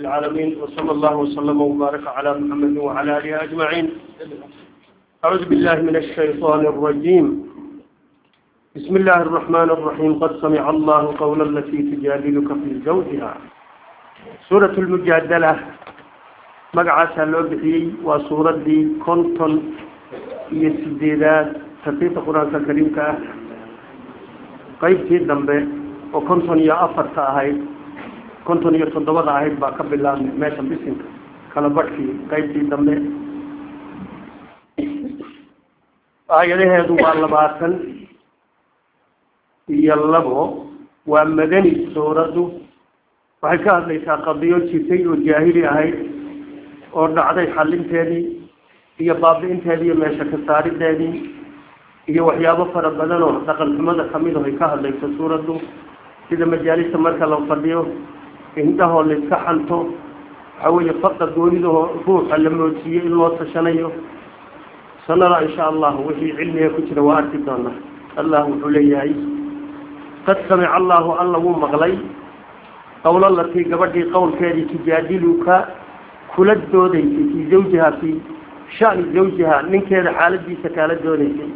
العالمين وصلى الله وسلم وبارك على محمد وعلى آله أجمعين. أعوذ بالله من الشيطان الرجيم. بسم الله الرحمن الرحيم. قد سمع الله قول التي تجادلك في زوجها. سورة المجادلة مقعسها لو بحيي وسورة دي كنتن هي السديدات تفيت قرآن الكريم كأه qaybtii dambe oo konton iyo afarta ahayd konton iyo toddobada ahayd baa ka bilaabnay meesha bisinka kala badhkii qaybtii dambe. Aayadaheedu waa labaatan iyo labo. Waa madani suuraddu waxay ka hadlaysaa qadiyo jirtay oo jaahili ahayd oo dhacday xalinteedii iyo baabi'inteedii iyo meesha ka saarideedii iyo waxyaabo fara badan oo dhaqan xumada ka mid ah ay ka hadlayso suuraddu sida majaalista marka la fadhiyo indhahoo la iska xanto. Waxaa weeye faqa goonidahoo ruuxa la moodsiiyo in loo tashanayo. Sanada insha allah wixii cilmiga ku jira waa arki doonaa. Allah wuxuu leeyahay qad samica allahu alla wuu maqlay. Qowlo latii gabadhii qowlkeedii tujaadiluka kula doodaysay fii zawjiha fii shani zawjiha ninkeeda xaaladiisa kaala doodaysay.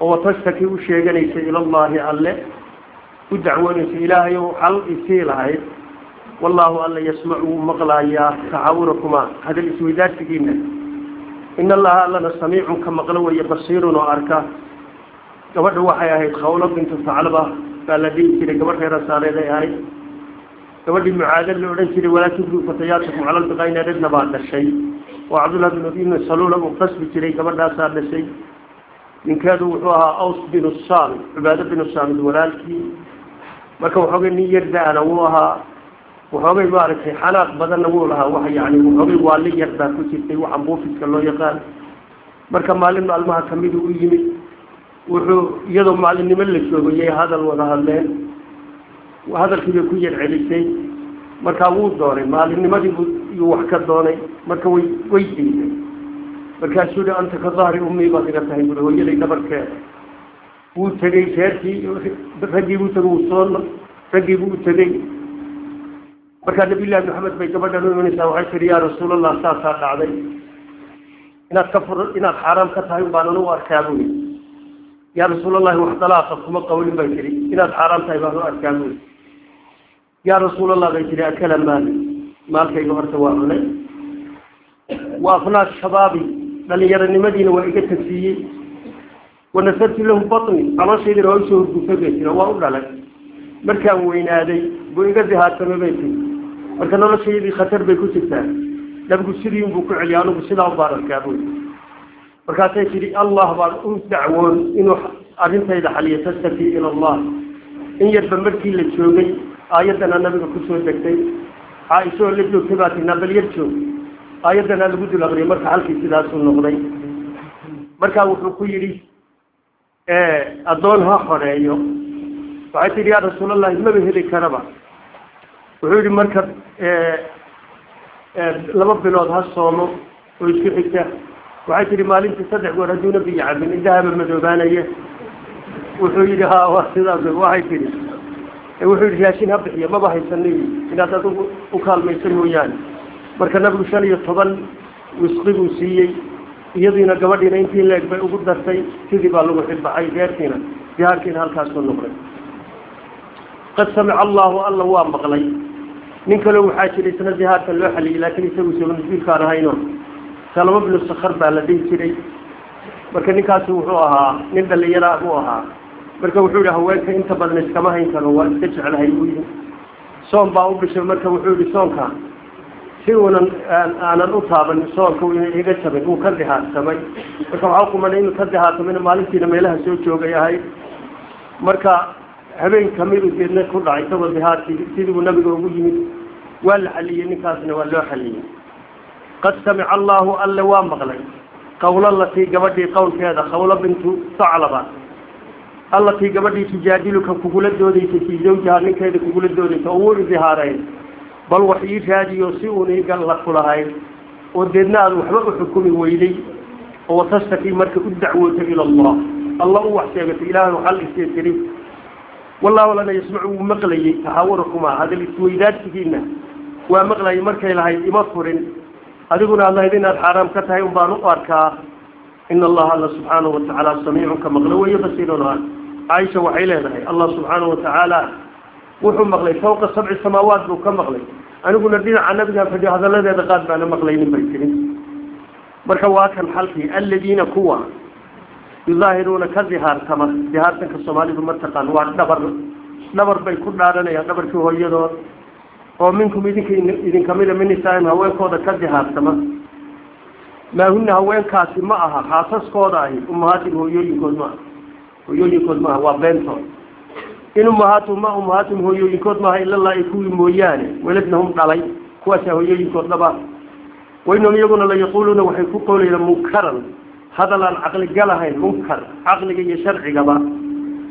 Oo watastaki u sheeganaysa ilallahi alle u dacwoonaysa ilaahayow xal isii lahayd wallaahu alla yasmacu wuu maqlaayaa taxawurakuma hadal isweydaarsigiina in allaha allana samiicun ka maqlo weeye basiirun oo arka gabadha waxay ahayd khawlo bintu saclaba baa la dhihi jiray gabadh reer asaareed ay ahayd gabadhii mucaada la odhan jiray walaa tudru fatayaatikum cala lbiqaynadhedna baa dhashay oo cabdullah bin ibn saluula uu qasbi jiray gabadhaasaa dhashay ninkeedu wuxuu ahaa aws binu saamid cibaado binu saamid walaalkii marka waxoogay nin yar da'ana wuu ahaa waxoogay maaragtay xanaaq badanna wuu lahaa wax yani waxoogay waali yar baa ku jirtay waxaan buufiska loo yaqaan marka maalin maalmaha kamidu u yimid wuxuu iyadoo maalinimo la joogayay hadal wada hadleen hadalkii bay ku yar celisay markaa wuu doonay maalinnimadii iyuu wax ka doonay marka way way diiday markaasuu hi anta ka dahri ummi baad iga tahay bui markaa nabiyullahi maxamed bay gabadhan u imanaysaa waxay tihi yaa rasuulallah saasaa dhacday inaad ka fur inaad xaaraam ka tahay baan anu arkaa bui yaa rasuulallahi wax dalaaqa kuma qawlin bay tihi inaad xaaraam tahay baan u arkaa bui yaa rasuulallah bay tihi akala maali maalkayga horta waa cunay wa afnaa shabaabi dhalinyaronimadiina waa iga tagsiiyey wanasartu lahu batni calooshaydiina waa usoo hurgufay bay tiri waa u dhalay markaan weynaaday buu iga dihaarsamay bay tiri marka noloshaydii khatar bay ku jirtaa nabigu sidii unbuu ku celiya anugu sidaa ubaan arkaa buy markaasay tidhi allah baan u dacwoon inuu arrintayda xaliyo tastaki ila allah in yarba markii la joogay aayaddana nabiga kusoo degtay caaishaoo la joogtay baa tii nabal yar joog aayaddana lagu dul aqriyay marka halkii sidaasuu noqday markaa wuxuu ku yidhi addoon ha xoreeyo waxay tihi yaa rasuulallahi maba heli karaba wuxuu yihi marka laba bilood ha soomo oo isku xigta. Waxay tihi maalintii saddex goor hadduuna biyo cabin indahaba madoobaanaya wuxuu yidhi ha waa sidaas waxay tihi wuxuu yidhi raashin ha bixiyo maba haysani inaad adigu u kaalmaysa mooyaane. Marka nabigu shan iyo toban wisqi buu siiyey iyadiina gabadhiina intii leeg bay ugu dartay sidii baa lagu xilbaxay reerkiina jihaarkiina halkaasuu noqday. Qad samica allahu alla waa maqlay baa la dhihi jiray marka ninkaasi wuxuu ahaa nin dhalinyaraa buu ahaa marka wuxuu yihi haweenka inta badan iskama hayn karo waa iska jeclahay buu yihi soon baa u dhishay marka wuxuu yihi soonka si uunan aanan u taaban soonka ina iga jabin uu ka dihaarsamay marka waxaa kumanay inuu ka dihaarsamay maalintiina meelaha soo joogay ahayd marka habeen kamidu deedna ku dhacay isagoo dihaarkii sidiibuu nabiga ugu yimid waa la xaliyey ninkaasna waa loo xaliyey qad samica allahu alle waa maqlay qawlo latii gabadhii qowlkeeda khawlo bintu saclaba allatii gabadhii tujaadiluka kugula doodaysay fii zawjiha ninkeeda kugula doodaysa oo wuu idihaareyn bal wax ii raadiyo si uun iga la kulahayn oo deedna aad waxba u xukumi weyday oo watastaki marka u dacwoota ila allah alla u wax sheegatay ilaahay waxal isee waa maqlayay markay lahayd ima furin adiguna aad lahayd inaad xaaraam ka tahay un baan u arkaa in allaha alla subxaanahu watacaala samiicun ka maqlo weeye basiirun aan caaisha waxay leedahay allah subxaanahu watacaala wuxuu maqlay fawqa sabci samaawaat buu ka maqlay aniguna dhinaca nabiga fadhiyo hadaladeeda qaad baana maqlaynin bay tirin marka waa kan xalkii aladiina kuwa yudaahiruuna ka dihaartama dihaartanka soomaalidu ma taqaan waa dhabar dhabar bay ku dhaaranayaan dhabarkii hooyadood oo minkum idinka idinkamida min nisaaim haweenkooda ka dihaartama maahuna haweenkaasi ma aha xaasaskooda ahi umahaatin hooyooyinkood maaha hooyooyinkood maaha waa beentood in umahaatum ma umahaatum hooyooyinkood maaha ilala ay kuwii mooyaane weladnahum dhalay kuwaasa hooyooyinkood dhaba wainahum iyaguna la yaquuluuna waxay ku qowlayaan munkaran hadal aan caqligalahayn munkar caqliga iyo sharcigaba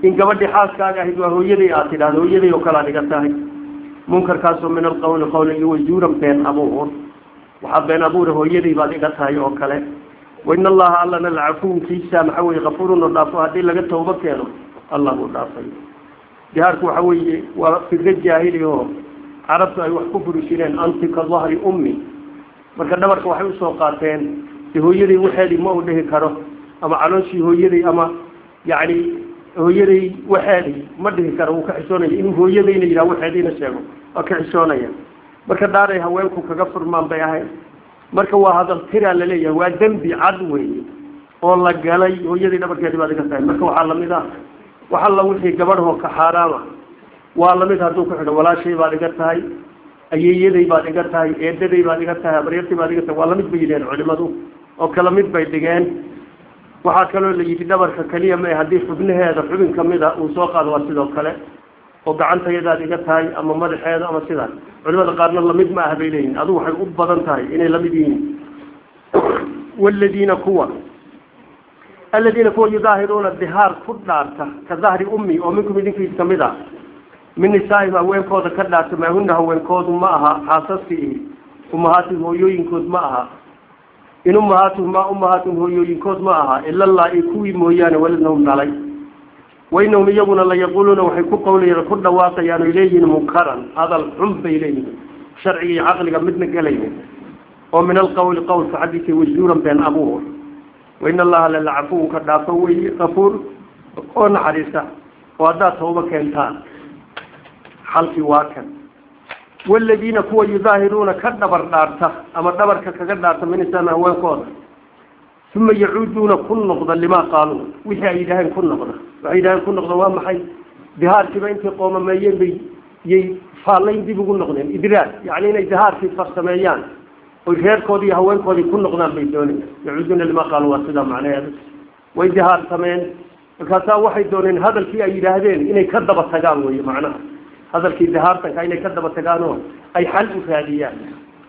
in gabadhii xaaskaaga ahayd waa hooyaday aad tidhahdo hooyaday oo kale ad iga منكر كاسو من القول قول يوجور بين أبوهر وحب بين أبوهر هو يدي بادي قطعي أوكاله وإن الله ألنا العفون كيسا محوي غفور ونضافوها دي لغا توبة كيانو الله مضافي جهارك محوي وفي الغد جاهلي هو عربت أي وحكو فرشيرين أنت كظهر أمي مركان دمرك وحيو سوقاتين تهو يدي وحيلي ما هو دهي كارو أما علنشي هو يدي أما يعني hooyaday waxeedii ma dhihi karo wuu ka xishoonaya in hooyadayna yidhaha waxeediina sheego waa ka xishoonaya marka dhaaray haweenku kaga furmaan bay ahayd. Marka waa hadal tiraa la leeyahay waa dembi cad weeye oo la galay. Hooyadii dhabarkeedii baad iga tahay. Marka waxaa la mid ah wax alla wixii gabadhoo ka xaaraama. Waa la mid hadduu ku xidho walaashay baad iga tahay ayeeyaday baad iga tahay eedaday baad iga tahay abaryartay baad iga tahay. Waa la mid bay yidhaheen culimadu oo kala mid bay dhigeen waxaa kaloo la yidhi dhabarka keliya ma haddii xubnaheeda xubin kamida uu soo qaado waa sidoo kale. Oo gacantayadaad iga tahay ama madaxeeda ama sidaas culimada qaarna la mid ma ah bay leeyihiin adigu waxay u badan tahay inay la mid yihiin. Waladiina kuwa. Aladiina kuwa yudaahiruuna dihaar ku dhaarta ka dahri ummi oo minkum idinkiis ka mid a min nisaaihim haweenkooda ka dhaarta maahuna haweenkoodu ma aha xaasaskii umahaatim hooyooyinkood ma aha in umahaatum ma umahaatum hooyooyinkood ma aha. Ilalaa i kuwii mooyaane waladnahum dhalay wainahum iyaguna la yaquuluuna waxay ku qawlayaan ku dhawaaqayaan oy munkaran. Hadal xun bay leeyihiin sharciga iyo caqliga midna gelaynin oo min alqawli qawlka xaggiisa wajuuran been abuur wain allaha lalacafuunka dhaafo weeye kafuur oo naxariista. Oo haddaad tawba keentaan. Xalkii waa kan والذين كوا يظاهرون كدبر نارتا أما دبر كدبر نارتا من إسانا هو يقول. ثم يعودون كل نقضة لما قالوا. وهي عيدهان كل نقضة وعيدهان كل نقضة وهم حي. بهار كما انت قوما ما ينبي يي فالين دي بقول نقضين إدراك يعني إن إدهار في فرصة ميان وغير كودي هوين كودي كل نقضة بيدوني. يعودون لما قالوا وصدا معنا هذا. وإدهار كمان فكذا واحد دونين. هذا الفئة إلى هذين إنه كذب التقال ويه معناه hadalkii dihaartanka inay ka daba tagaan oo ay xal u raadiyaan.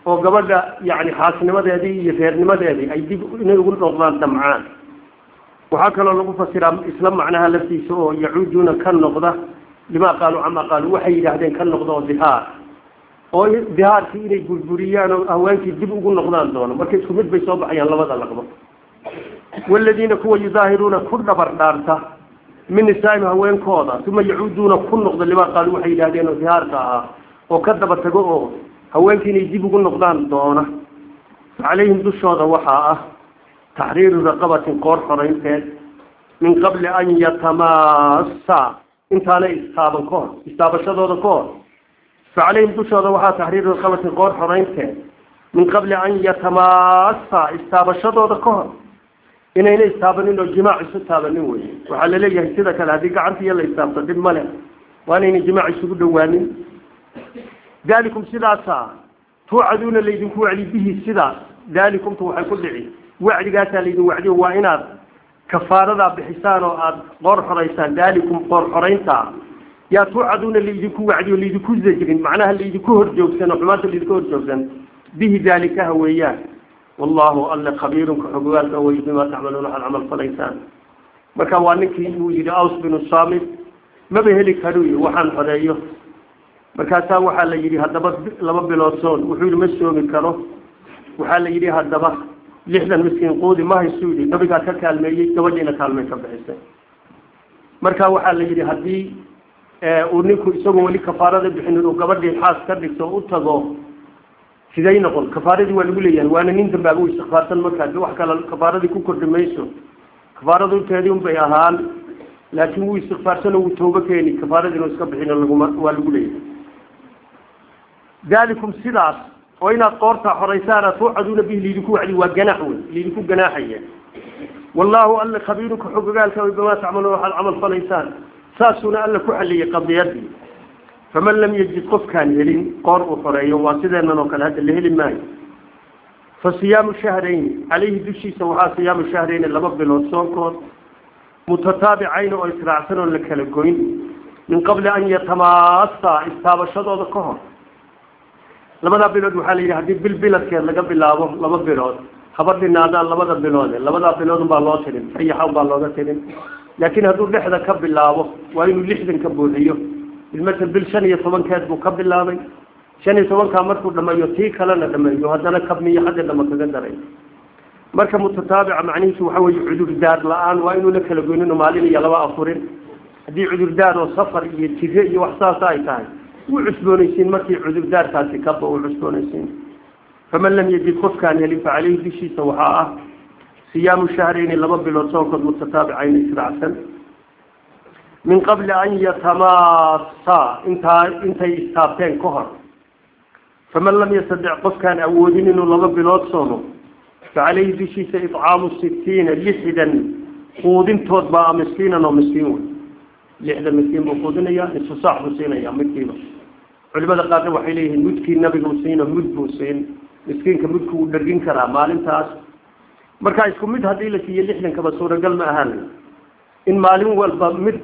oo gabadha yani xaasnimadeedii iyo reernimadeedii ay dib inay ugu noqdaan damcaan. Waxaa kaloo lagu fasiraa isla macnaha laftiisa oo yacuuduuna ka noqda limaa qaaluu camaa qaaluu waxay yidhaahdeen ka noqda oo dihaar. oo dihaarkii inay burburiyaan oo haweenkii dib ugu noqdaan doono marka isku mid bay soo baxayaan labada laqbo. Waladiina kuwa yudaahiruuna ku dhabar dhaarta haweenkooda uma yacuuduuna ku noqda limaa qaaluu waxay yidhahdeen oo dihaarka ahaa oo ka daba tago oo haweenkii inay dib ugu noqdaan doona calayhim dushooda waxaa ah taxriiru raqabatin qoor xoraynteed min qabli an yatamaasa intaanay istaaban ka hor istaabashadooda ka hor fa calayhim dushooda waxaa taxriiru raqabatin qoor xoraynteed min inayna istaabanin oo jimaac isu taabanin wey waxaa la leeyahay sida kale haddii gacantiiyo la istaabto dhib male waa inayna jimaac isugu dhawaanin dalikum sidaasa tuucaduuna laydinku wacdi bihi sidaas dalikumtu waxay ku dhici. Wacdigaasaa laydin wacdiyo waa inaad kafaaradaa bixisaan oo aada qoor xoraysaan dalikum qoor xoraynta yaa tuucaduuna laydinku wacdiyo laydinku zajrin. Macnaha laydinku horjoogsan oo xumaanta laydinku horjoogsan bihi dalikaha weeyaan camal falaysaan marka waa ninkii uu yidhi aws binu saamit maba heli karuy waxaan xoreeyo markaasaa waxaa la yidhi haddaba laba bilood soon wuxuu yihi ma soomi karo waxaa la yidhi haddaba lixdan miskiin quudi ma haysuu yidhi nabigaa ka kaalmeeyey gabadhiina kaalmay ka bixisay marka waxaa la yidhi haddii uu ninku isagoo weli kafaarada bixinin uu gabadhii xaas ka dhigto u tago siday noqon kafaaradii waa lagu leeyahay waana nin dambaaba u istikfaarsan markaa wax kale kafaaradii ku kordhi mayso kafaaradu inteedii un bay ahaan laakiin wuu istikfaarsano wuu toobo keeni kafaaradiina iska bixin laguma waa lagu leeyahay dalikum sidaas oo inaad qoortaa xoraysaan aad tuucaduuna bihi liidinku wacdi waa ganaax wey liidinku ganaaxaya wallahu alla khabiiruka xogogaalka way bimaa tacmaluun waxaad camal falaysaan saasuuna alla ku xalliyey qadiyadii فمن لم يجد قف كان يلين قار وفرعي واسده أن نوكل هذا اللي هلم ماي فصيام الشهرين عليه دوشي سواء صيام الشهرين اللي مقبل وصوكور متتابعين وإسرعسن لكالكوين من قبل أن يتماسى إستابة شدو دكوهر لما دا بلود محالي هدي بالبلد كير لقب بالله لما بلود خبر دي نادا لما دا بلود لما دا بلود بالله تنم أي حاو بالله تنم لكن هدو لحظة كب بالله. وإنو لحظة كبوذيه ilmata bil shan iyo tobankeed buu ka bilaabay shan iyo tobankaa markuu dhameeyo tii kalena dhameeyo haddana kabmiyo xagga dhama kaga daray marka mutataabica macnihiisu waxa weeye cudurdaar la'aan waa inuuna kala goynino maalin iyo laba afurin haddii cudurdaar oo safar iyo jire iyo wax saasa ay tahay wuu cusboonaysiin markii cudurdaarkaasi kaba uu cusboonaysiin faman lam yajid qofkaan helin fa caleyhi dushiisa waxaa ah siyaamu shahrayni laba bilood soonkood mutataabicayn israacsan yatamaasa intaa intay istaabteen ka hor faman lam yastadic qofkaan awoodin inuu laba bilood soomo fa caleyhi dushiisa icaamu sitiina lixdan quudintood baa miskiinan oo miskiin wey lixdan miskiin buu quudinaya nisfu saac buu siinaya midkiiba culimada qaarna waxay leeyihiin mudkii nabigu siino mud buu siin miskiinka mudku wuu dhargin karaa maalintaas marka isku mid haddii la siiyo lixdankaba suuragal ma ahaan in maalin walba mid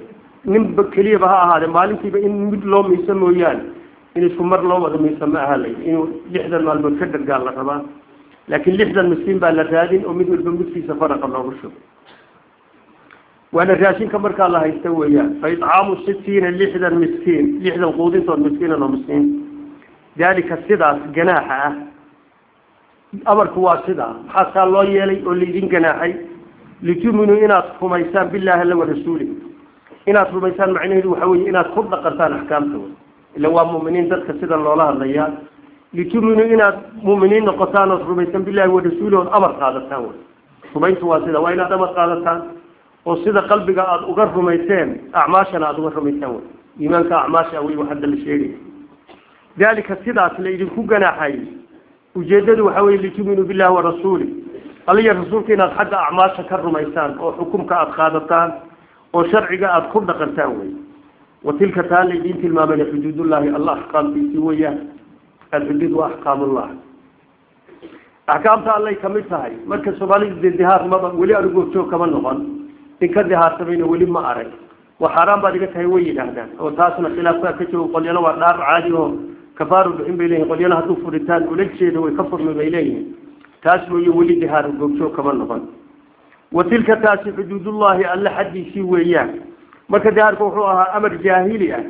ninba keliyaba ha ahaade maalintiiba in mid loo miisa mooyaane in isku mar loo wada miisa ma aha lay inuu lixdan maalmood ka dhargaan la rabaa laakiin lixdan miskiin baa la raadin oo mid walba mudkiisa faraqa loogu shubo waana raashinka markaa la haysta weeyaan fa icaamu sitiina lixdan miskiin lixdan quudintood miskiinan oo miskiin dalika sidaas ganaaxa ah amarku waa sidaa maxaa saa loo yeelay oo laydin ganaaxay lituminuu inaad rumaysaan billahi alla wa rasuuli inaad rumaysaan macnaheedu waxa weye inaad ku dhaqantaan axkaamtooda ila waa mu'miniin dadka sida loola hadlayaa lituminuu inaad mu'miniin noqotaan ood rumaysan billahi wa rasuuli ood amar qaadataan wey rumayntu waa sida waa inaad amar qaadataan oo sida qalbiga aada uga rumayseen acmaashana aada uga rumaysaan wey iimaanka acmaasha wey wax hadda la sheegaya dalika sidaas la idinku ganaaxay. Ujeedadu waxa weye lituminuu billahi wa rasuuli aliya rasuulka inaad xagga acmaasha ka rumaysaan oo xukumka aada qaadataan oo sharciga aada ku dhaqantaan wey wa tilka taa laydiin tilmaamana xuduudullahi alla axkaamtiisi weeyaan alxuduud wa axkaamullah axkaamta allay kamid tahay marka soomaalida dee dihaar maba weli anigu ogjoog kama noqon in ka dihaarsamayna weli ma arag wa xaaraan baad iga tahay way yidhaahdaan oo taasna khilaafkaa ka joogo qolyana waa dhaar caadi oo kafaaru bixin bay leeyihin qolyana hadduu furitaan ula jeeda way ka furmi bay leeyihin taas mooye weli dihaar googjoog kama noqon وتلك تاسي حدود الله ألا حد يسويه مركا دهار هو أمر جاهلية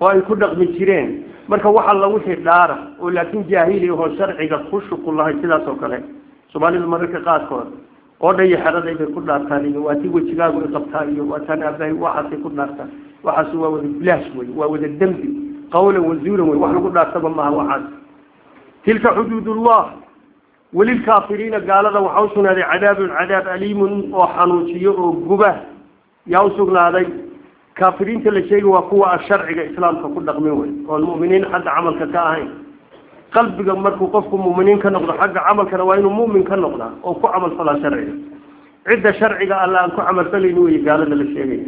وأي كدق من شرين مركا وحا الله وحي دارة. ولكن جاهلية هو شرعي قد الله كلا سوكاله سبحان الله مركا قاس كور قرد يحرى ذي في كل أرتاني واتي وشقاق وقبتاني واتان أبناي واحد في كل أرتان واحد سوى وذي بلاش وي. وذي الدمبي قولا وزيرا وي. واحد كل أرتان الله واحد تلك حدود الله. Welilkaafiriina gaalada waxaa usugnaaday cadaabun cadaab aliimun oo xanuujiyo oo guba yaa usugnaaday kaafiriinta la sheegi waa kuwa a sharciga islaamka ku dhaqmin wey oon mu'miniin xagga camalka ka ahayn qalbiga markuu qofku mu'miniin ka noqdo xagga camalkana waa inuu mu'min ka noqdaa oo ku camal falaa sharciga cidda sharciga alla aan ku camalfalayn wey gaalada la sheegaya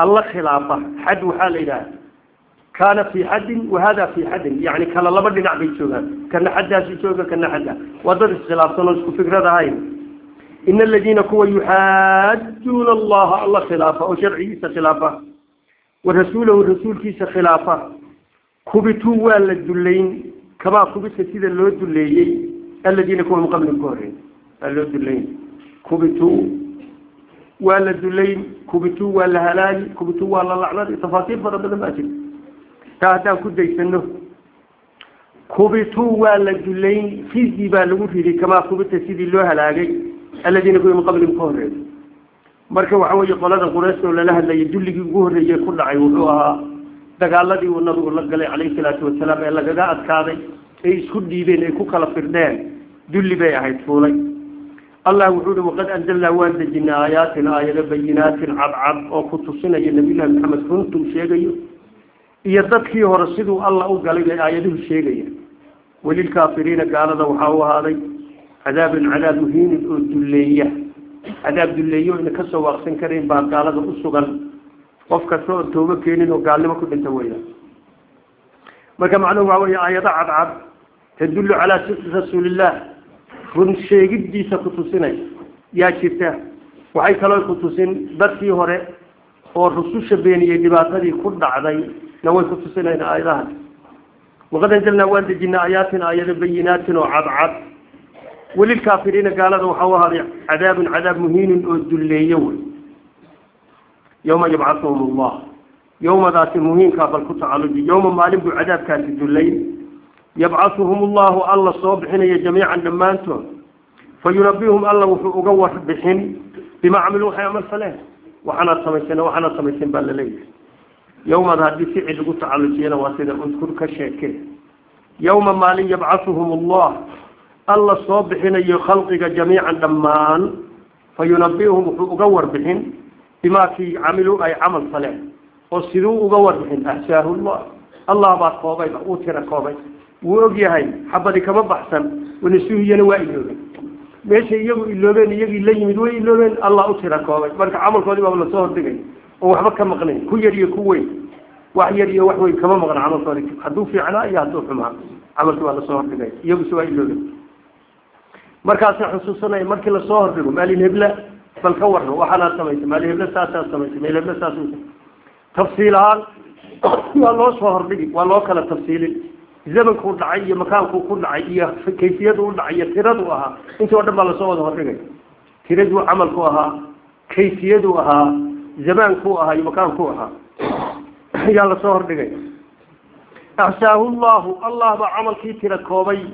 الله خلافه. حد وحال إله. كان في حد وهذا في حد. يعني كان الله بدي نعبي شوكا كان حدا في شوكا كان حدا وضر الخلاف صنوشك فكرة هاي. إن الذين كوا يحادون الله الله خلافه. وشرعه خلافه. ورسوله ورسول كيس خلافه. كبتوا والدلين كما كبت سيدا اللو الدليين الذين كوا من قبل الكورين. اللو الدليين كبتوا badan baa jirta taa haddaan ku daysano kubituu waa la dulayn fizi baa lagu riday kamaa kubita sidii loo halaagay aladiina kuwii min qablihim ka horreeyay marka waxa weeye qoladan quraysh oo lala hadlayay dulligii ugu horreeyey ku dhacay wuxuu ahaa dagaaladii uu nabigu la galay calayhi salaatu wasalaam ee lagaga adkaaday ay isku dhiibeen ay ku kala firdheen dulli bay ahayd fuulay allah wuxuu uhi waqad anzalnaa waan dejinay aayaatin aayado bayinaatin cadcad oo ku tusinaya nabiyullahi maxamed runtuu sheegayo iyo dadkii hore siduu allah u galay bay aayaduhu sheegaya welilkaafiriina gaalada waxaa u ahaaday cadaabun cadaab muhiinin oo dulleeya cadaab dulleeyo ina kasoo waaqsan karayn baa gaalada u sugan qof kasta oon toobo keenin oo gaalnimo ku dhinta weya marka run sheegiddiisa ku tusinay yaa jirta waxay kaloo ku tusin dadkii hore oo rususha beeniyey dhibaatadii ku dhacday na way ku tusinayn aayadahan waqad anzalnaa waan dejinay aayaatin aayado bayinaatin oo cadcad welilkaafiriina gaalada waxaa u ahaaday cadaabun cadaab muhiinin oo dulleeyo wey yawma yabcahuhum allah yawmadaasi muhiinkaa bal ku tacaluji yawma maalin buu cadaabkaasi dullayn يبعثهم الله الله صوبحين يا جميعا لما أنتم فينبيهم الله وقوح بحين بما عملوا حي عمل وحنا صميسين وحنا صميسين بالليل يوم ذاتي سعيد قلت على الجينة واسيدة. انذكر كشاكل يوم ما لي يبعثهم الله الله الصابحين يا خلقك جميعا لما فينبيهم وقوح بحين بما في عملوا أي عمل صلاح وصدوا وقوح بحين أحساه الله. الله بعد قوبي بقوتنا قوبي بقوتنا قوبي baa wuu og yahay xabadi kama baxsan wanasuhiyana waa iloobeen. Meeshay iyagu iloobeen iyagii la yimid way iloobeen allah u tira koobay. Marka camalkoodii baaba la soo hordhigay oo waxba ka maqnayn ku yar iyo ku weyn. Wax yar iyo wax weyn kama maqna camalkoodi. Hadduu fiicnaa iyo hadduu xumaa camalkii waa la soo hordhigay iyaguse waa iloobeen. Markaasa xusuusanaya markii la soo hordhigo maalin hebla bal ka warno waxaanaad samaysay maalin hebla saasaad samaysay maalin hebla saas tafsiil ahaan waa loo soo hordhigi waa loo kala tafsiilin زمن كود عيا مكان كود عيا كيفية كود عيا تردوها إنت وردم على صوت وردم تردو عمل كوها كيفية كوها زمان كوها مكان كوها. يا الله صوت وردم أحساه الله. الله بعمل كي تركوبي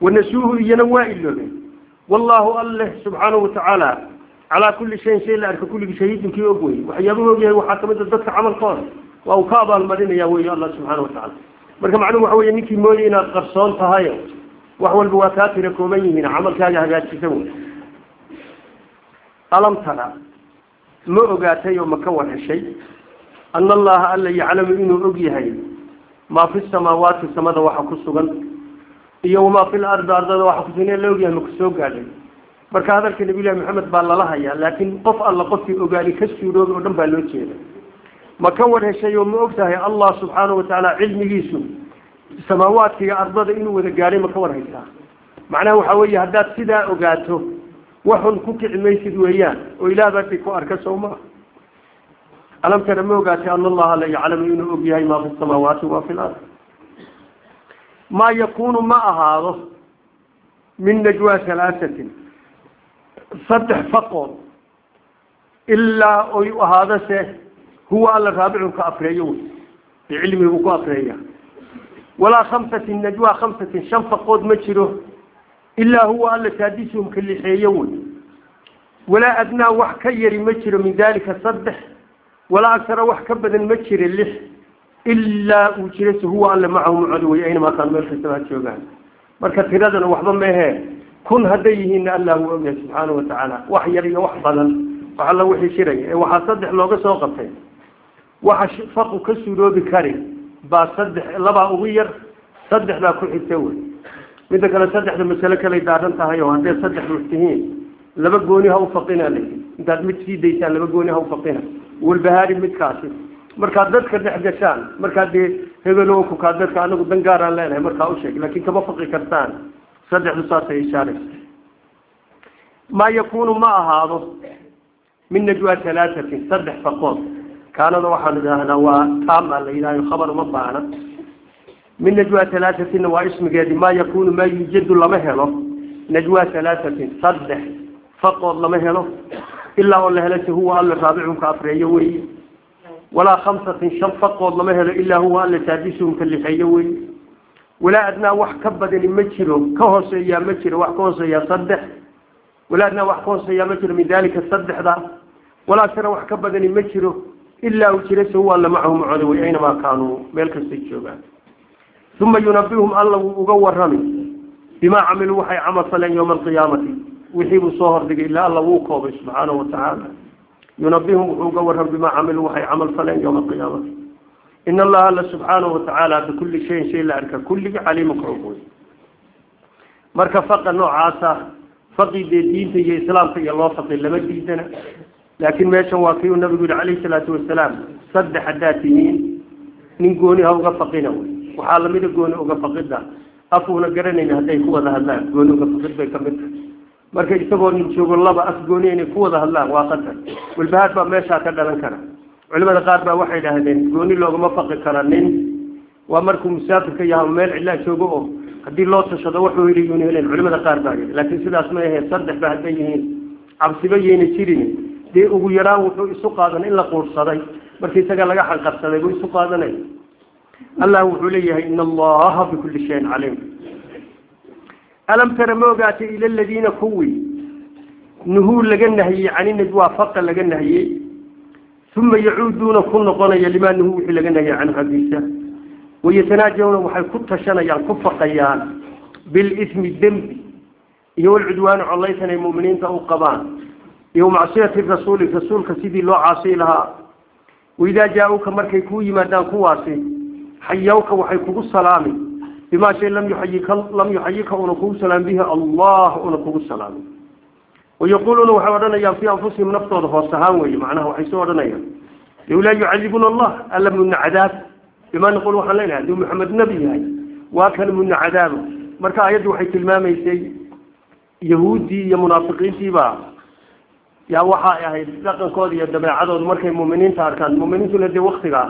ونسوه ينوى إلوني والله الله سبحانه وتعالى على كل شيء شيء لا أرك كل شهيد كي يبوي وحيابه وحاكمة الدكتة عمل خاص وأوكابه المدينة يا الله سبحانه وتعالى. Marka macnuhu waxa wey ninkii mooyay inaad qarsoon tahayo wax walba waa kaa tira kooban yihiin camalkaaga hagaajisa wey alam tara ma ogaatay oo ma ka war heshay ana allaha alla yaclamu inuu og yahay maa fi samaawaati samada waxa ku sugan iyo wamaa fi lardi ardada waxa kusugan la ogyahay maku soo gaadhay. Marka hadalka nabiyullahi maxamed baa lala hayaa laakiin qof alla qofkii ogaani ka suuroobi oo dhan baa loo jeeda ma ka war heshay oo ma og tahay allah subxaanahu watacaala cilmigiisu? Samaawaadka iyo ardada inuu wada gaadhay ma ka war haysaa macnaha waxaa weeye haddaad sidaa ogaato waxun ku kici maysid weeyaan oo ilaah baa ku arka soo maa alam tara ma ogaatay ana allaha la yaclamu inuu og yahay maa fi samaawaati wa fi lard maa yakunu ma ahaado min najwa halaasatin saddex faqood ilaa oy ahaado se huwa alla raabicu ka afreeyo wey bicilmigu ku afreeya walaa khamsatin najwa khamsatin shan faqood ma jiro ilaa huwa alla saadisuhum ka lixeeyo wey walaa adnaa wax ka yari ma jiro min dalika saddex walaa agsara wax ka badan ma jiro lix ilaa uu jiro se huwa alle macahu mucadu wey aynamaa kaan meel kastaba ha joogaan marka tiradana waxba mehe وحش فقه كسودو بكاري با صدح لبا اغير صدح لا كل حيثيوه مدك أنا صدح لمسالك اللي دارنتا هايو انت صدح روحتهين لبا قوني هاو فقينا لك انتاد متفيد ديسان لبا قوني هاو فقينا. والبهاري متكاسي مركات دادك نحجشان مركات دي هبلوكو كات دادك عنو دنقارا لين هاي مركات اوشيك لكن كما فقه كرتان. صدح لصاصة يشارك. ما يكون مع هذا من نجوى ثلاثة صدح فقوط كان ذو حال ذا نوا تام الله إلى خبر مبعنا من نجوى ثلاثة نوا اسم جدي ما يكون ما يجد الله مهله. نجوى ثلاثة صدح فقط الله مهله. إلا والله ليس هو الله الرابع كافريوي ولا خمسة شف فقط الله مهله إلا هو الله السادس كالفيوي ولا أدنى واحد كبد المشر كهوس يا مشر وح كهوس يا صدح. ولا أدنى واحد كهوس يا مشر من ذلك الصدح ذا. ولا شر واحد كبد المشر jiro min dalika saddexdaa walaa tara wax ka badani ma jiro ilaa uu jira sawaalla macahu macooda way aynamaa kaanuu meel kastay joogaan uma yunabihum alla wuu uga warrami bimaa camiluu waxay camal faleen yowma alqiyaamati wixii buu soo hordhigay ilaa alla wuu koobay subxaanahu watacaala yunabihum wuxuu uga warrami bimaa camiluu waxay camal faleen yowma alqiyaamati in allaha alla subxaanahu watacaala bikulli shayin shay la uga faqina wey waxaa lamida gooni uga faqida afuuna garanayna hadday ku wada hadlaan gooni uga faqid bay kamid tahay marka isagoo nin joogo laba af gooni inay ku wada hadlaan waa qatar walbahaad baa meeshaa ka dhalan kara culimada qaar baa waxay dhahdeen gooni loogama faqi kara nin waa markuu musaafirka yahay meel cidlaa joogo oo haddii loo tashado wuxuu yidhi yuuna helen culimada qaar baa yidhi laakiin sidaas ma aheen saddex ba hadday yihiin cabsiba yayna jirin dee ugu yaraan wuxuu isu qaadan in la quursaday. Markii isaga laga xanqarsaday buu isu qaadanay. Allah wuxuu leeyahay in allaha bikulli shayin caliim. Alam tara ma ogaatay ila aladiina kuwii nuhuu laga nahiyey cani najwaa faqa laga nahiyey uma yacuuduuna ku noqonaya limaa nuhuu wixii laga nahiyey canhu xaggiisa wayatanaajawna waxay ku tashanayaan ku faqayaan bilismi dembi. Iyo walcudwaani collaysan ay mu'miniinta u qabaan يوم عصية الرسول الرسول كسيدي الله عاصي لها. وإذا جاءوك مركي كوي مادان كواسي حيوك وحيكو السلام بما شيء لم يحييك لم يحييك ونقول سلام بها الله ونقول السلام ويقولون وحوارنا يا في أنفسهم نفطر فاستهان وي معناه وحيسورنا يا. لولا يعذبون الله ألا من عذاب؟ بما نقول وحلينا دو محمد النبي هاي. وكان من عذاب. مركا يدو حيث المامي سي. يهودي يا منافقين تيبا iyo dabeecadooda markay muuminiinta arkaan muuminiintuna dee waktigaa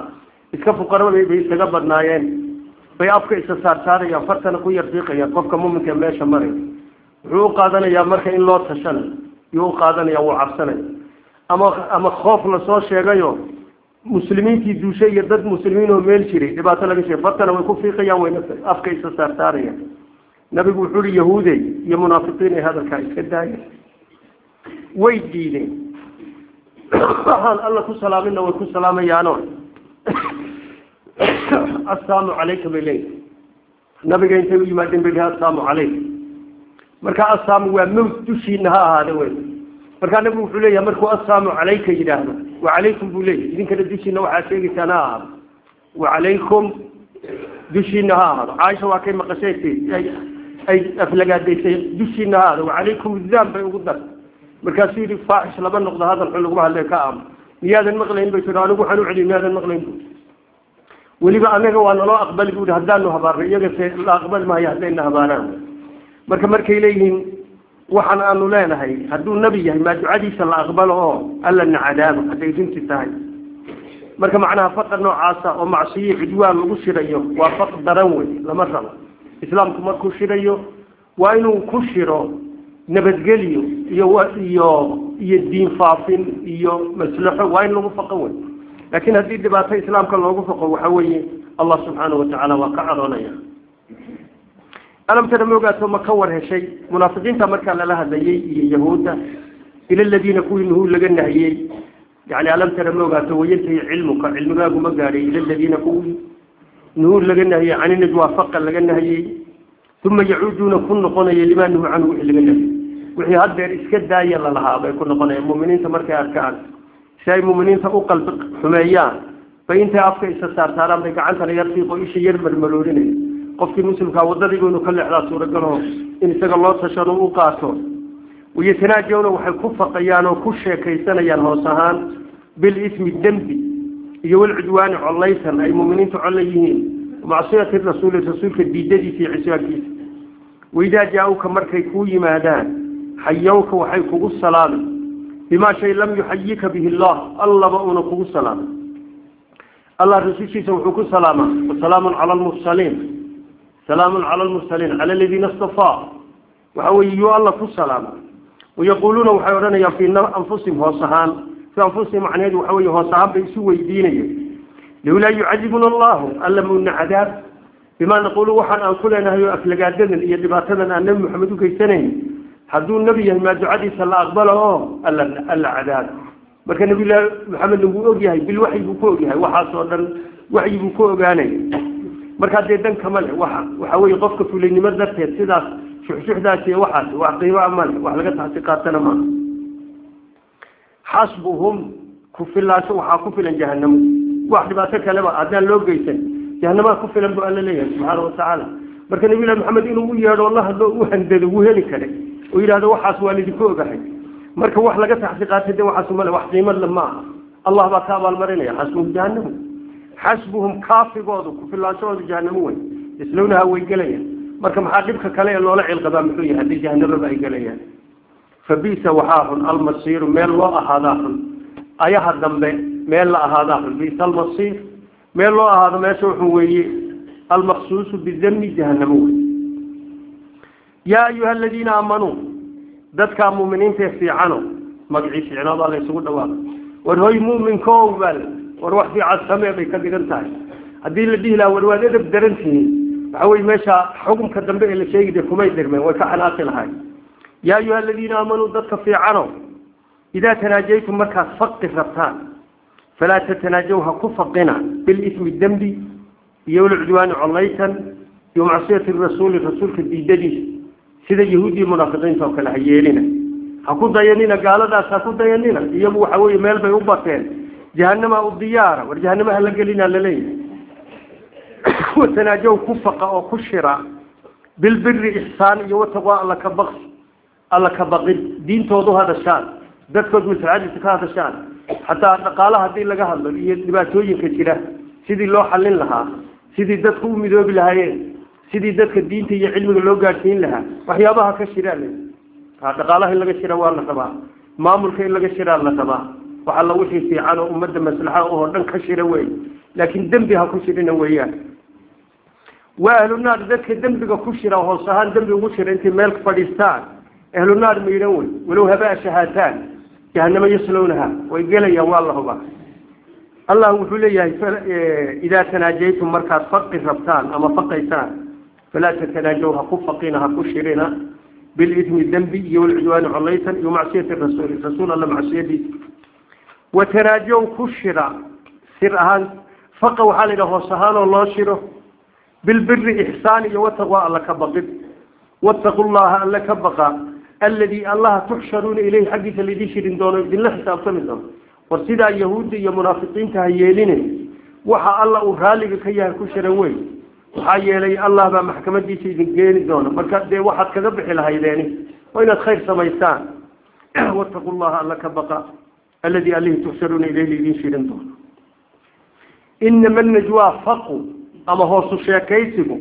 iska fuqara bay iskaga badnaayeen bay afka isa saarsaarayaan fartana ku yardiiqayaan qofka muminka meesha maray wuxuu u qaadanayaa marka in loo tashana yuu u qaadanaya wuu cabsanaya ama ama khoof lasoo sheegayo muslimiintii duushay iyo dad muslimiin oo meel jiray dhibaato laga sheegay fartana way ku fiiqayaan wayna afka isa saarsaarayaan nabigu wuxuu uhi yahuudey iyo munaafiqiin ay hadalkaa iska daaya way diideen waxaan alla ku salaamina way ku salaamayaano assalaamu calayka bay leeyihi nabiga intay u yimaadeen bay lihi assalaamu calayka marka assaamu waa mawt dushiina ha ahaada wey markaa nabigu wuxuu leeyahay markuu assalaamu calayka yidhaahdo wacalaykum buu leeyahy idinkana dushiina waxaa sheegaysaan ha ahaado wacalaykum dushiina ha ahaado caaisha waa kay maqasheetay ay aflagaadaysay dushiina ha ahaado wacalaykum dam bay ugu dar markaasuu yidhi faaxish lama noqdo hadal xun laguma hadle ka aamo miyaadan maqlayn bay tii anigu waxaan u celiy miyaadan maqlayn bu weliba anaga waa naloo aqbali bu haddaanu habaarno iyaga se la aqbali maayo haddayna habaaraan. Marka markay leeyihiin waxaan aanu leenahay hadduu nebi yahay maa ducadiisa la aqbalo oo allana cadaabo hadday runti tahay. Marka macnaha faqa noocaasa oo macsiyo cidwaan lagu shirayo waa faq daran wey lama rabo. Islaamku markuu shirayo waa inuu ku shiro in lagu faqo wey laakiin haddii dhibaato islaamka loogu faqo waxa weeye allah subxaanahu watacaala waa ka caroonaya alamtana ma ogaato ma ka war heshay munaafiqiinta markaa lala hadlayey iyo yahuudda ila aladiina kuwii nuhuu laga nahiyey yani alamtana ma ogaato wayantahi cilmuka cilmigaagu ma gaadhay ila aladiina kuwii nuhuu laga nahiyey cani najwaa faqa laga nahiyey uma yacuuduuna ku noqonaya limaa nuhu canhu wixii laga nahiyey wixii haddeer iska daaya lalahaa bay ku noqonayaan muminiinta markay arkaan si ay muminiinta u qalbi xumeeyaan bay intay afka isa saarsaaraan bay gacantana yar fiiqo isha yar marmaloolinaya qofkii muslimkaa wadadiiba inuu ka leexdaa suuragalo in isaga loo tashado u qaato wayatanaajawna waxay ku faqayaan oo ku sheekaysanayaan hoos ahaan bilismi dembi iyo walcudwaani collaysan ay muminiinta colla yihiin macsiyati rasuuli rasuulka diidadiisa iyo cisyaankiisa حيوك وحيك السلام بما شيء لم يحييك به الله الله بأونك السلام الله رسول شيء سوحك السلام وسلام على المرسلين. سلام على المرسلين على الذين استفاء وحويوا الله السلام ويقولون وحيرنا في أنفسهم هو صحان في أنفسهم عن يد وحويه هو صحان بيسوا يديني لولا يعذبنا الله ألم من عذاب. بما نقول وحن أنقلنا هي أفلقاتنا إيا دباتنا أن محمد كيسنين. Buu ku ogyahay waxaas oo dhan waxyi buu ku ogaanay markaa dee dan kama le waxa waxa weeye qofka fulaynimo darteed sidaas shuxshuxdaas iyo waxaas wax qiimaa ma le wax laga taxsi qaatana maaha xasbuhum ku filaansho waxaa ku filan jahanamo wax dhibaato kaleba haddaan loo geysan jahanamaa ku filan bu alla leeyahay subxaana watacaala marka nabiyullahi maxamed inuu u yeedho la hadlo u handado wuu heli kare ويرى هذا وحاس والدك وبحي مرك وح لقت حسقات هذا وحاس ما له وح قيمة لما. الله بتابع المرينة حسبهم جهنم. حاسبهم كافي قاضو كفي الله شواذ جهنمون يسلونها ويجليا مرك محاجبك كلايا الله لعي القدام حلية هذه جهنم ربع يجليا فبيس وحاهم. المصير ما الله هذا أيها الذنب ما الله هذا بيس المصير ما الله هذا ما شو المخصوص بالذنب جهنمون يا أيها الذين آمنوا ذاتك المؤمنين في عنه. مقعيش عناد الله يسوق الدوام والهي مؤمن كوبل وروح في عالسماء بيكبر انتاج الدين لديه لا والوالد إذا بدرنتني عوي ماشى حكم كذنبه إلى شيء يقدر كما يقدر من ويفعل آخر هاي. يا أيها الذين آمنوا ذاتك في عنه. إذا تناجيتم مكة فق الربطان فلا تتناجوها كفقنا. بالإثم الدمدي يولع دوان عليتا يوم عصية الرسول الرسول في الدجيس sida yahuudiya munaafiqiinta oo kale ha yeelina ha ku dayanina gaaladaas ha ku dayanina iyagu waxa weye meel bay u bateen. Jahanama u diyaara war jahanama hala gelina la leeyahay watanaajow ku faqa oo ku shira bilbiri ixsaan iyo wataqwa alla ka baqsi alla ka baqid diintoodu hadashaan dadkood maslaxadiisa ka hadashaan xataa dhaqaalaha haddii laga hadlo iyo dhibaatooyinka jira sidii loo xallin lahaa sidii dadku u midoobi lahaayeen sidii dadka diinta iyo cilmiga loo gaadhsiin lahaa waxyaabaha ka shiraa le dhaqaalaha in laga shira waa la rabaa maamulka in laga shiraa la rabaa wax alla wixii fiican oo ummadda maslaxa oo dhan ka shira wey laakiin dembi ha ku shirina weeyaan waa ahlunaar dadka dembiga ku shira hoos ahaan dembi ugu shira intay meel fadhiistaan ahlunaar maydhan wey walow habaa shahaataan jahanamo yaslownaha way gelayaan waa la hubaa allah wuxuu leeyahay idaa tanaajaytum markaad faqi rabtaan ama faqaysaan فلا تتناجوها. كفقينها كشرينها بالاثم الذنبي والعدوان عليها ومعصية الرسول. رسول الله معصية دي. وتناجوه كشرة فقوا فقو حاله وصهان الله شره بالبر إحساني وتقوى الله كبقد. واتقوا الله لك بقى الذي الله تحشرون إليه حقيقة الذي شرين دونه دي الله حساب صمدهم ورسيدا يهودي يا منافقين تهيالينه وحا الله أرهالي بكيها كشرة وين. Maxaa yeelay allah baa maxkamadiisa idin geeni doona marka dee waxaad kaga bixi lahaydeeni waa inaad khayr samaystaan wattaqu llaha alla ka baqa alladii alihi tuxsharuuna ilayhi laydin shirin doono inama najwaa faqu ama hoosu sheekaysigu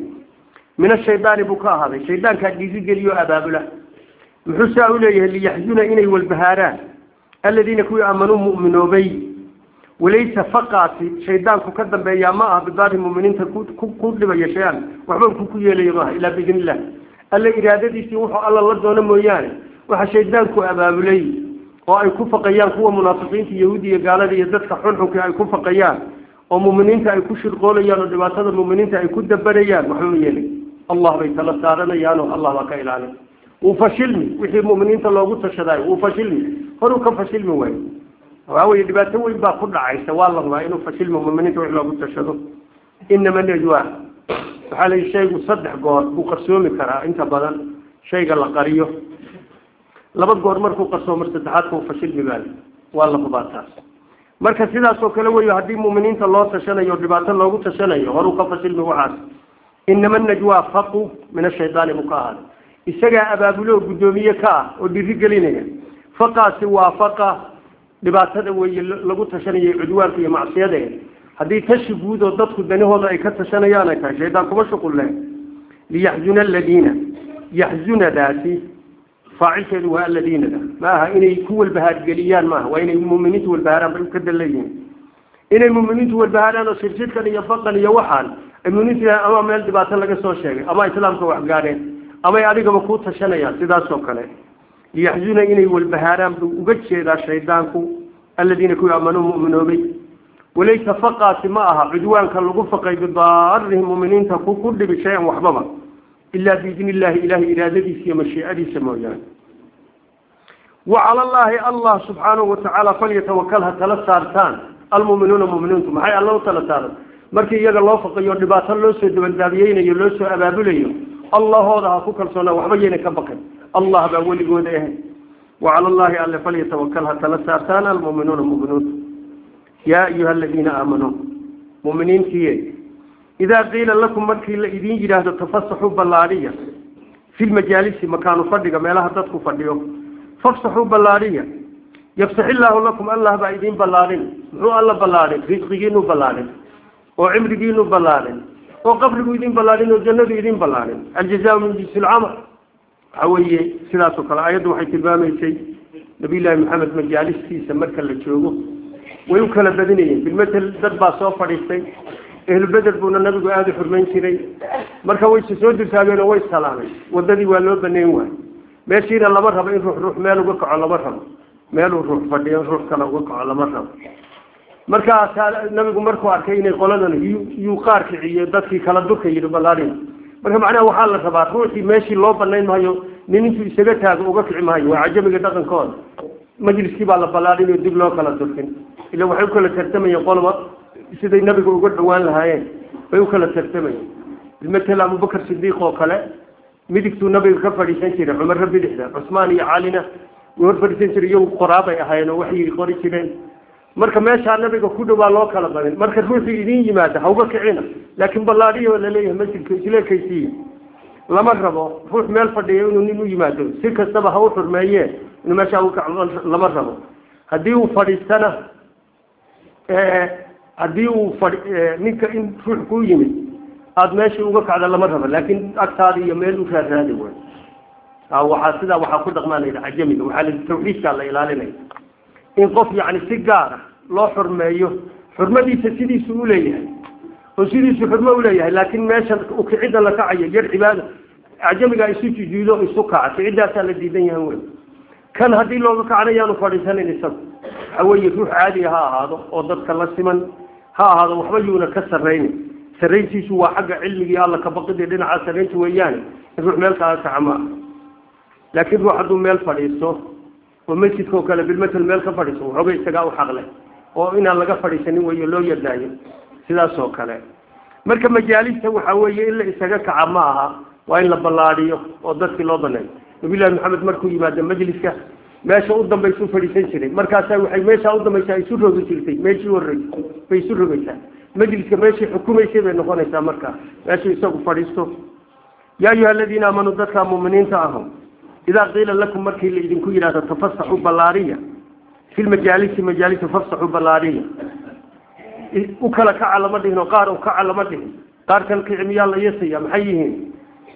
min ashaydaani buu ka ahaaday shaydaankaa dhiirigeliyo abaabula muxuu saa u leeyahay liyaxzuna inay walbahaaraan aladiina kuwii aamanuu mu'minoobay وليس فقط شيطان كذب يا ما بدار المؤمنين كود كود شيطان وحبهم كوكية ليه إلى بإذن الله. ألا إرادة يسيوح الله الله دون مويان. وحا شيطان كأبا بلي وأي كوفا قيان هو منافقين في يهودية قال لي يزد صحونه كأي كوفا قيان ومؤمنين تأي كوش القول يانو دواسة مؤمنين تأي كود دبريان محمد الله بيت الله سارنا يانو الله لك إلاني وفشلني. وحي مؤمنين تلوغو تشدائي وفشلني. فرو كم فشلني وين؟ Loogu tashado inama najwa waxaa layihi shaygu saddex goor buu qarsoomi karaa inta badan shayga la qariyo laba goor markuu qarsoo mar saddexaadka uu fashilmi baa waa la hubaa taas marka sidaas oo kale weyo haddii muminiinta loo tashanayo dhibaato loogu tashanayo horuu ka fashilmi waxaas inama najwa faqu min ashaydaani buu ka ahaaday isagaa abaabuloo guddoomiye ka ah oo dhiri gelinaya faqaasi waa faqa dhibaatada weeye lagu tashanayay cudwaanka iyo macsiyade haddii tashi guud oo dadku danahooda ay ka tashanayaan ay tahay shaydaan kuma shuqul leh liyaxzuna aladiina yaxzunadaasi faacilkeedu waa aladiinada ma aha inay ku walbahaargeliyaan maaha waa inay muminiintu walbahaaraan bay ka daleeyihin inay muminiintu walbahaaraan oo shirshidkan iyo baqan iyo waxaan ay muminiintu ama meel dhibaato laga soo sheegay ama islaamka wax gaadheen amay adigaba ku tashanayaan sidaas oo kale ليحزون إني والبهارام وقتشي ذا شيطانك الذين كوا أمنوا مؤمنون وليس فقط ماها عدوانك اللقفق بضارهم مؤمنين تقول بشيء محبما إلا بإذن الله إله إرادتي سيما الشيء أدي سمويان وعلى الله الله سبحانه وتعالى فليتوكلها ثلاث سارتان. المؤمنون المؤمنون محايا الله ثلاث سارتان مركي يقول الله فقط يردبات اللوسو دبان دابيين يلوسو أبابليو الله هذا فكر صلى الله وحبينك بكر allah baa weligooda ahay وعلى الله ألا فليتوكلها تلسارتان المؤمنون مؤمنون. يا أيها الذين آمنوا مؤمنين كيه إذا قيل لكم مركي لإذين جراهد تفصحوا بالله في المجالس مكان فردق ما لها تدخل فردقه فافصحوا بلارية يفسح الله لكم الله بعيدين بلارين هو الله بلارين رزقين بلارين وعمرين بلارين وقبر يدين بلارين وجنة بلارين الجزاء من جنس العمل. حوية سلاسك الآيات وحي تلبامي شيء نبي الله محمد مجالس في سمرك اللي تشوفه ويوكل بدنيا بالمثل دبا صوفر يستي أهل بدر بون النبي قاعد حرمين شري مركا ويس سودر سابين ويس سلامي وددي والو بنين rabo in ruux ruux meel uga kaco lama rabo meeluu ruux fadhiyo ruux kale uga kaco lama rabo markaasaa nabigu markuu arkay inay qoladan yuu qaar kiciyo dadkii kala durka yidhi ballaadhin marka macnaha waxaa la rabaa ruuxii meeshii loo banayn maayo nin intuu isaga taago uga kici maayo waa cajamiga dhaqankooda majliskii baa la ballaadhin oo dib loo kala durkin ila waxay u kala tartamayeen qoloba siday nabiga uga dhawaan lahaayeen bay u kala tartamayeen bimatel abubakar sidiiq oo kale midigtuu nabiga ka fadhiisan jiray cumarra bidixda cusmaan iyo calina way hor fadhiisan jiray iyagu qoraabay ahaayeen oo waxay qori jireen marka meeshaa nabiga ku dhowaa loo kala badin marka ruuxii idin yimaada hauga kicina laakiin ballaadhiyo laleeyahay masjidka isleekaysiiye lama rabo ruux meel fadhiya inuu nin u yimaado si kastaba ha u xurmeeye inuu meeshaa uga kaco lama rabo haddii uu fadhiistana haddii uu fadhi ninka in ruux kuu yimid aada meeshii uga kacda lama rabo laakiin agtaada iyo meel u raaraadi way waxaa sidaa waxaa ku dhaqmaa layidhi cajamiga waxaa la tawxiidkaa la ilaalinaya in qof yacni si gaar ah loo xurmeeyo xurmadiisa sidiisu u leeyahay oo sidiisu xurmo u leeyahay laakiin meeshan ukicidda la kacayo yar cibaada acjamiga isu sujuudo isu kaca kiciddaasaa la diidan yahan wey kan haddii looga kacna yaanu fadhiisanin isagu. Waxa weeye ruux caadiga ha ahaado oo dadka la siman ha ahaado waxba yuuna ka sarraynin sarrayntiisu waa xagga cilmigii alla kabaqidii dhinaca sarraynta weeyaane in ruux meel kaaga kaca ma aha laakiin ruux hadduu meel fadhiisto oo masjidka oo kale bilmatel meel ka fadhiisto waxooga isagaa u xaqleh oo inaan laga fadhiisanin weyo loo yardaayo sidaas oo kale. Marka majaalista waxa weeye in la isaga kaca ma aha waa in la ballaadiyo oo dadkii loo baneeyo nabilahi maxamed markuu yimaado majliska meesha u dambaysa u fadhiisan jiray. Markaasa waxay meeshaa u dambaysaa isu rogi jirtay meeshii horreysay bay isu rogaysaa majliska meeshii xukumaysay bay noqonaysaa markaa meeshuu isagu fadhiisto. Yaa ayuha aladiina aamanuu dadka muuminiinta aho إذا قيل لكم مركي اللي إذن كيرا تفسحوا بلارية. في المجالس المجالس تفصحوا بلارية. أكلك على مدهن وقار أكا على مدهن قارك القعمي الله يسي محيهن.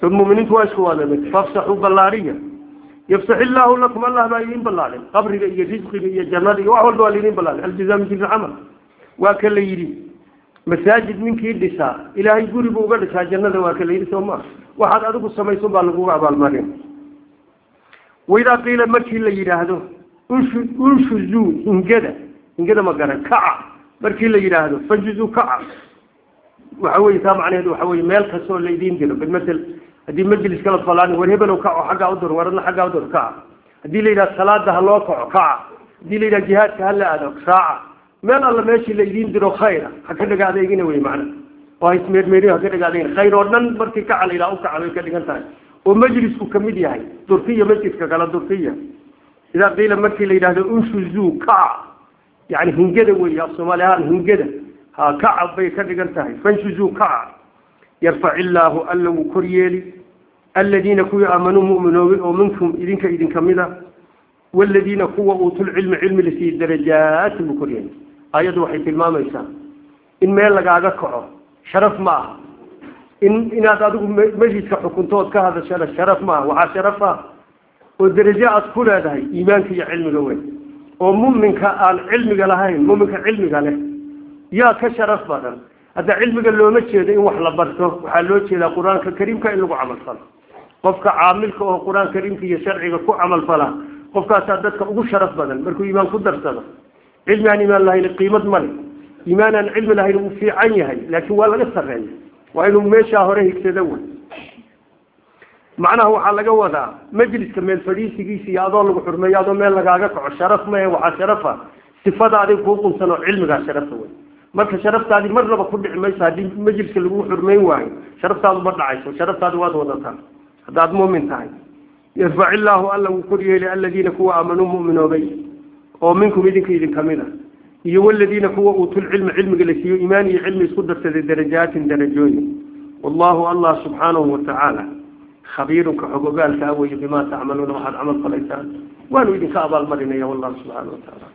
المؤمنين تواشوا على تفصحوا تفسحوا بلارية. يفسح الله لكم الله ما يهين بلارين قبر إلي يجزق إلي جنادي وعوى الوالدين بلارين الجزام جل العمل وأكل يري مساجد منك يدسا إلهي قريبه وقال لك هجنة وأكل يري سوما وحد أدوك السميسون بالغوغة بالمارين waidaa qiila markii la yidhaahdo unshu unshuzuu hingada hingada ma garan kaca markii la yidhaahdo fanjuzuu kaca waxa weye taa macnaheedu waxa weye meel kastoo la idiin dilo bilmatel haddii majliska la falaan war hebelow kaco xaggaa u dur waradna xaggaa u dur kaca haddii la yidhaha salaada ha loo kaco kaca haddii la yidhaha jihaadka ha la aado raaca meel alla meeshii la idiin diro khayra ha ka dhaga adeegina wey macna oo ha ismeermeeriyo ha ka dhaga adeegina khayr oo dhan markii kaca la yidhaha u kaca bay ka dhigan tahay oo majlisku ka mid yahay durkiya masjidka kala durkiya idaa qiila markii la yidhahdo unshuzuu kaca yani hingada wey af soomaali ahaan hingada ha kaca bay ka dhigan tahay. Fanshuzuu kaca yarfac illaahu alla wuu kor yeeli. Aladiina kuwii aamanuu mu'minoobay oo minkum idinka idinka mida waladiina kuwa uutulcilmi cilmi lasiiye darajaati buu kor yeeli. Ayaddu waxay tilmaamaysaa in meel lagaaga kaco sharaf ma aha inaad adigu majliska xukuntood ka hadashana sharaf ma aha waxaa sharaf ah oo darajo aad ku leedahay iimaanka iyo cilmiga weyn. Oo muminka aan cilmiga lahayn muminka cilmiga leh yaa ka sharaf badan hadda cilmiga looma jeedo in wax la barto waxaa loo jeedaa qur'aanka kariimka in lagu camal falo. Qofka caamilka oo qur'aan kariimka iyo sharciga ku camal fala qofkaasaa dadka ugu sharaf badan markuu iimaan ku darsado. Cilmi aan iimaan lahayn qiimad male iimaan aan cilmi lahayn uu fiican yahay laakiin waa laga sarreeya macnaha waxaa laga wadaa majliska meel fadhiisigiisa iyo adoo lagu xurmeeyo adoo meel lagaaga kaco sharaf mahe waxaa sharafa sifada adiga kuu qunsan oo cilmigaa sharafa wey marka sharaftaadii marnaba ku dhici mayso haddii majliska lagu xurmeyn waayo sharaftaadu ma dhacayso sharaftaadi waad wadataa haddaad muumin tahay yarfac illaahu alla wuu koryeeli aladiina kuwa aamanuu mu'minoobay oo minkum idinka idin kamid a يو الذين هو أوت العلم علم جلسيو إيمان علم صدر درجات درجوني والله الله سبحانه وتعالى خبير كحقوق قال بما تعملون وحد عمل قليلا وانو إذن كأبال مرنية والله سبحانه وتعالى.